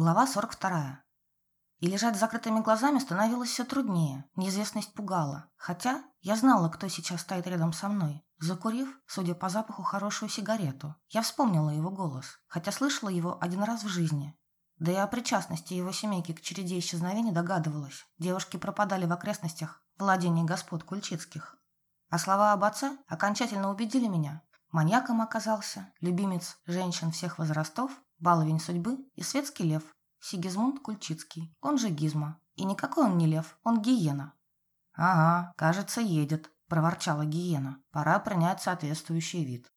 Глава 42. И лежать с закрытыми глазами становилось все труднее. Неизвестность пугала. Хотя я знала, кто сейчас стоит рядом со мной. Закурив, судя по запаху, хорошую сигарету, я вспомнила его голос, хотя слышала его один раз в жизни. Да и о причастности его семейки к череде исчезновений догадывалась. Девушки пропадали в окрестностях владений господ Кульчицких. А слова об отце окончательно убедили меня. Маньяком оказался любимец женщин всех возрастов, баловень судьбы и светский лев Сигизмунд Кульчицкий, он же Гизма. И никакой он не лев, он гиена. «Ага, кажется, едет», – проворчала гиена. «Пора принять соответствующий вид».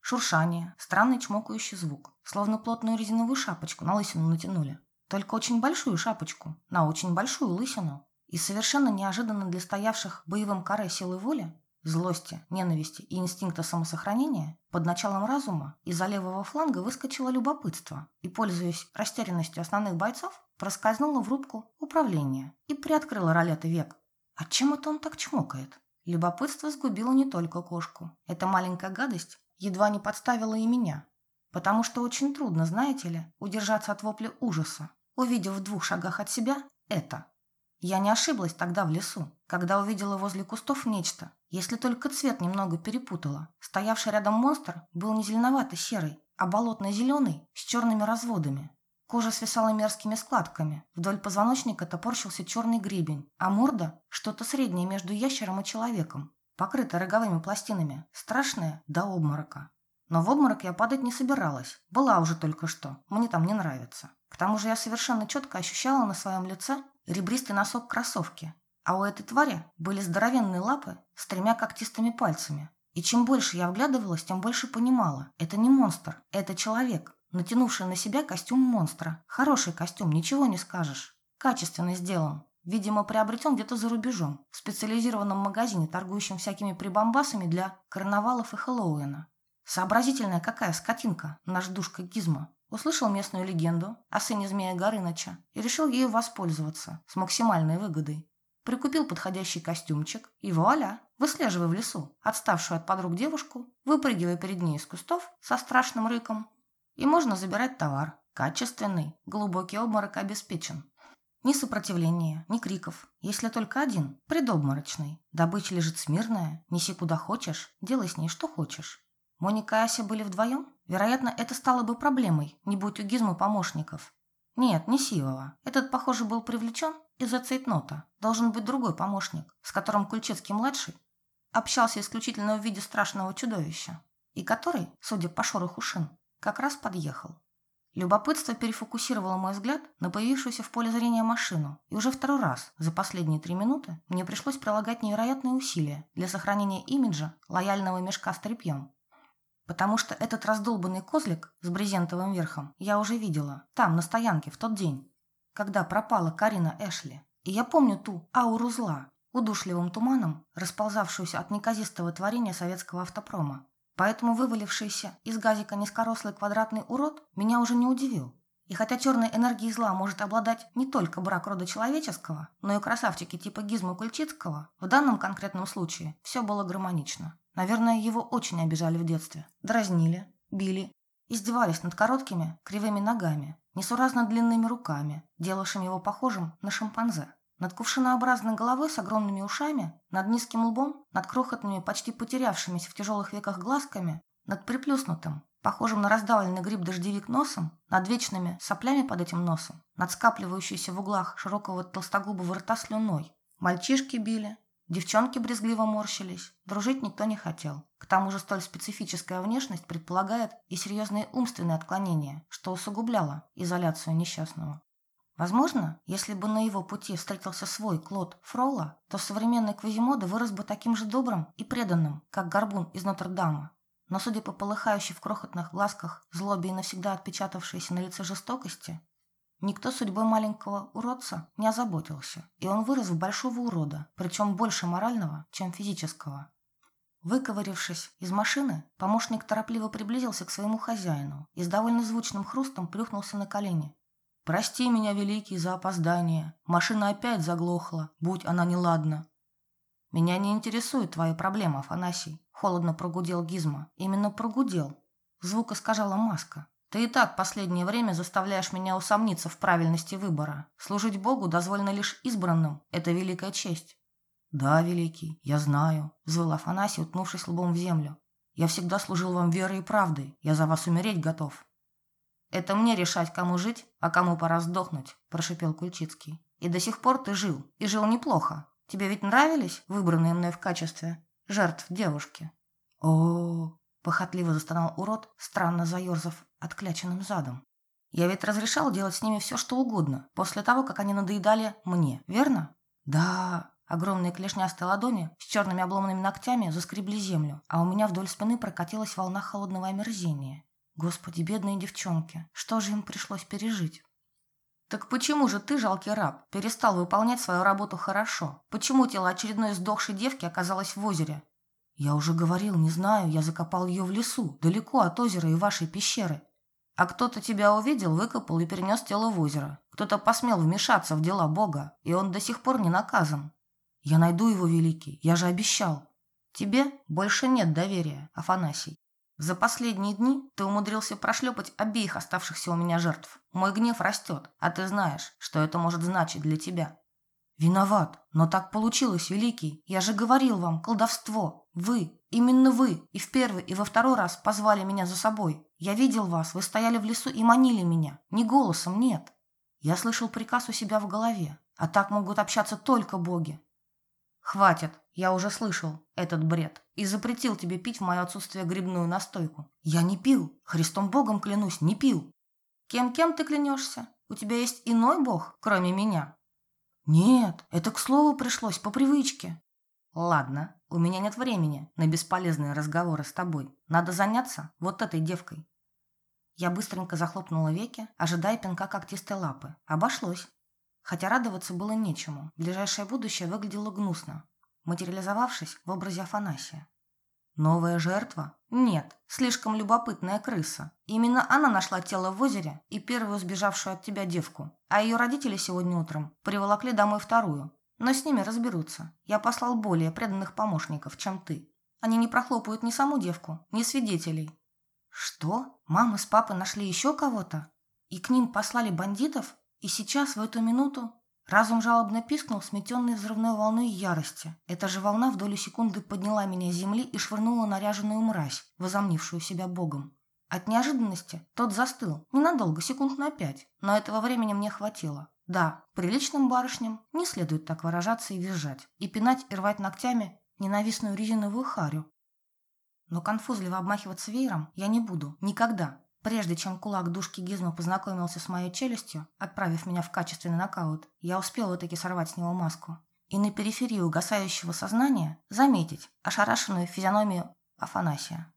Шуршание, странный чмокающий звук, словно плотную резиновую шапочку на лысину натянули. Только очень большую шапочку, на очень большую лысину. И совершенно неожиданно для стоявших боевым каре силы воли злости, ненависти и инстинкта самосохранения, под началом разума из-за левого фланга выскочило любопытство и, пользуясь растерянностью основных бойцов, проскользнуло в рубку управления и приоткрыло ролеты век. А чем это он так чмокает? Любопытство сгубило не только кошку. Эта маленькая гадость едва не подставила и меня. Потому что очень трудно, знаете ли, удержаться от вопля ужаса, увидев в двух шагах от себя это. Я не ошиблась тогда в лесу, когда увидела возле кустов нечто, если только цвет немного перепутала. Стоявший рядом монстр был не зеленовато-серый, а болотно-зеленый с черными разводами. Кожа свисала мерзкими складками, вдоль позвоночника топорщился черный гребень, а морда – что-то среднее между ящером и человеком, покрыта роговыми пластинами, страшная до обморока. Но в обморок я падать не собиралась, была уже только что, мне там не нравится. К тому же я совершенно четко ощущала на своем лице ребристый носок кроссовки, а у этой твари были здоровенные лапы с тремя когтистыми пальцами. И чем больше я вглядывалась, тем больше понимала. Это не монстр, это человек, натянувший на себя костюм монстра. Хороший костюм, ничего не скажешь. Качественно сделан. Видимо, приобретен где-то за рубежом, в специализированном магазине, торгующем всякими прибамбасами для карнавалов и Хэллоуина. Сообразительная какая скотинка, наш душка Гизма. Услышал местную легенду о сыне змея Горыныча и решил ею воспользоваться с максимальной выгодой. Прикупил подходящий костюмчик и вуаля, выслеживая в лесу отставшую от подруг девушку, выпрыгивая перед ней из кустов со страшным рыком. И можно забирать товар. Качественный, глубокий обморок обеспечен. Ни сопротивления, ни криков, если только один, предобморочный. Добыча лежит смирная, неси куда хочешь, делай с ней что хочешь. Моника и Ася были вдвоем? Вероятно, это стало бы проблемой, не будь у Гизмы помощников. Нет, не Сивова. Этот, похоже, был привлечен из-за цейтнота. Должен быть другой помощник, с которым Кульчицкий-младший общался исключительно в виде страшного чудовища, и который, судя по шороху шин, как раз подъехал. Любопытство перефокусировало мой взгляд на появившуюся в поле зрения машину, и уже второй раз за последние три минуты мне пришлось прилагать невероятные усилия для сохранения имиджа лояльного мешка с тряпьем. Потому что этот раздолбанный козлик с брезентовым верхом я уже видела там, на стоянке, в тот день, когда пропала Карина Эшли. И я помню ту ауру зла, удушливым туманом, расползавшуюся от неказистого творения советского автопрома. Поэтому вывалившийся из газика низкорослый квадратный урод меня уже не удивил. И хотя черной энергией зла может обладать не только брак рода человеческого, но и красавчики типа Гизма Кульчицкого, в данном конкретном случае все было гармонично. Наверное, его очень обижали в детстве. Дразнили, били, издевались над короткими, кривыми ногами, несуразно длинными руками, делавшими его похожим на шимпанзе. Над кувшинообразной головой с огромными ушами, над низким лбом, над крохотными, почти потерявшимися в тяжелых веках глазками, над приплюснутым, похожим на раздавленный гриб-дождевик носом, над вечными соплями под этим носом, над скапливающейся в углах широкого толстогубого рта слюной. Мальчишки били, Девчонки брезгливо морщились, дружить никто не хотел. К тому же столь специфическая внешность предполагает и серьезные умственные отклонения, что усугубляло изоляцию несчастного. Возможно, если бы на его пути встретился свой Клод Фрола, то современный Квазимода вырос бы таким же добрым и преданным, как Горбун из Нотр-Дама. Но судя по полыхающей в крохотных глазках злобе и навсегда отпечатавшейся на лице жестокости, Никто судьбой маленького уродца не озаботился, и он вырос в большого урода, причем больше морального, чем физического. Выковырившись из машины, помощник торопливо приблизился к своему хозяину и с довольно звучным хрустом плюхнулся на колени. «Прости меня, великий, за опоздание. Машина опять заглохла, будь она неладна». «Меня не интересует твоя проблема, Афанасий», – холодно прогудел Гизма. «Именно прогудел». Звук искажала маска, Ты и так последнее время заставляешь меня усомниться в правильности выбора. Служить Богу дозволено лишь избранным. Это великая честь. Да, великий, я знаю, взвыл Афанасий, утнувшись лбом в землю. Я всегда служил вам верой и правдой. Я за вас умереть готов. Это мне решать, кому жить, а кому пора сдохнуть, прошипел Кульчицкий. И до сих пор ты жил, и жил неплохо. Тебе ведь нравились выбранные мной в качестве жертв девушки? О, похотливо застонал урод, странно заерзав откляченным задом. Я ведь разрешал делать с ними все, что угодно, после того, как они надоедали мне, верно? Да, огромные клешнястые ладони с черными обломанными ногтями заскребли землю, а у меня вдоль спины прокатилась волна холодного омерзения. Господи, бедные девчонки, что же им пришлось пережить? Так почему же ты, жалкий раб, перестал выполнять свою работу хорошо? Почему тело очередной сдохшей девки оказалось в озере? Я уже говорил, не знаю, я закопал ее в лесу, далеко от озера и вашей пещеры. А кто-то тебя увидел, выкопал и перенес тело в озеро. Кто-то посмел вмешаться в дела Бога, и он до сих пор не наказан. Я найду его, великий, я же обещал. Тебе больше нет доверия, Афанасий. За последние дни ты умудрился прошлепать обеих оставшихся у меня жертв. Мой гнев растет, а ты знаешь, что это может значить для тебя. Виноват, но так получилось, великий. Я же говорил вам, колдовство. Вы, именно вы, и в первый, и во второй раз позвали меня за собой. Я видел вас, вы стояли в лесу и манили меня. Не голосом, нет. Я слышал приказ у себя в голове. А так могут общаться только боги. Хватит, я уже слышал этот бред и запретил тебе пить в мое отсутствие грибную настойку. Я не пил, Христом Богом клянусь, не пил. Кем-кем ты клянешься? У тебя есть иной бог, кроме меня? Нет, это к слову пришлось, по привычке. Ладно, у меня нет времени на бесполезные разговоры с тобой. Надо заняться вот этой девкой. Я быстренько захлопнула веки, ожидая пинка когтистой лапы. Обошлось. Хотя радоваться было нечему. Ближайшее будущее выглядело гнусно, материализовавшись в образе Афанасия. Новая жертва? Нет, слишком любопытная крыса. Именно она нашла тело в озере и первую сбежавшую от тебя девку. А ее родители сегодня утром приволокли домой вторую, но с ними разберутся. Я послал более преданных помощников, чем ты. Они не прохлопают ни саму девку, ни свидетелей. Что? Мама с папой нашли еще кого-то? И к ним послали бандитов? И сейчас, в эту минуту, разум жалобно пискнул, сметенный взрывной волной ярости. Эта же волна в долю секунды подняла меня с земли и швырнула наряженную мразь, возомнившую себя богом. От неожиданности тот застыл, ненадолго, секунд на пять, но этого времени мне хватило. Да, приличным барышням не следует так выражаться и визжать, и пинать и рвать ногтями ненавистную резиновую харю. Но конфузливо обмахиваться веером я не буду. Никогда. Прежде чем кулак душки Гизма познакомился с моей челюстью, отправив меня в качественный нокаут, я успела таки сорвать с него маску. И на периферии угасающего сознания заметить ошарашенную физиономию Афанасия.